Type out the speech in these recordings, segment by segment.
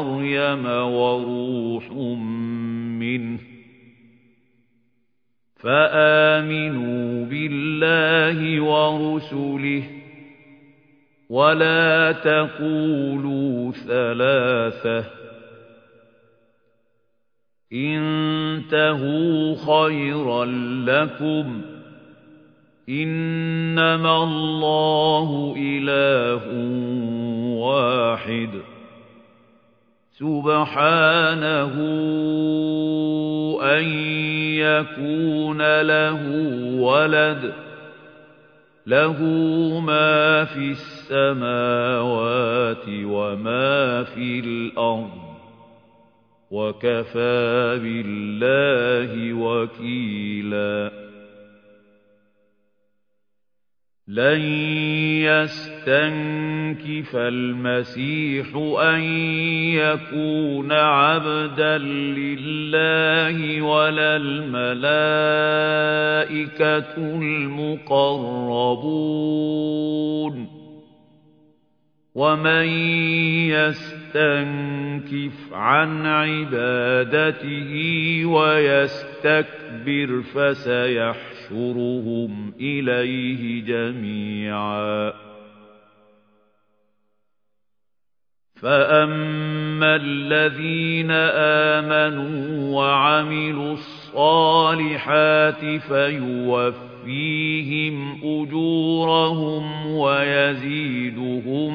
مَرْيَمَ وَرُوحٌ مِّنْهُ فَآمِنُوا بِاللَّهِ وَرُسُلِهِ وَلَا تَقُولُوا ثَلَاثَةٌ انتهوا خيرا لكم إنما الله إله واحد سبحانه أن يكون له ولد له ما في السماوات وما في الأرض وكفى بالله وكيلا لن يستنكف المسيح أن يكون عبدا لله ولا الملائكة المقربون. ومن يستنكف عن عبادته ويستكبر فسيحشرهم إليه جميعا فأما الذين آمنوا وعملوا الصالحات فيوفر يُوَفِّيهِمْ أُجُورَهُمْ وَيَزِيدُهُم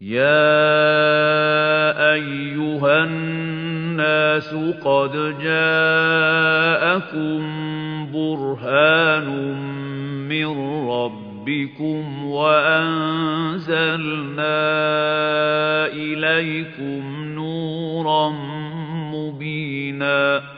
يَا أَيُّهَا النَّاسُ قَدْ جَاءَكُم بُرْهَانٌ مِّن رَّبِّكُمْ وَأَنزَلْنَا إِلَيْكُمْ نُورًا مُّبِينًا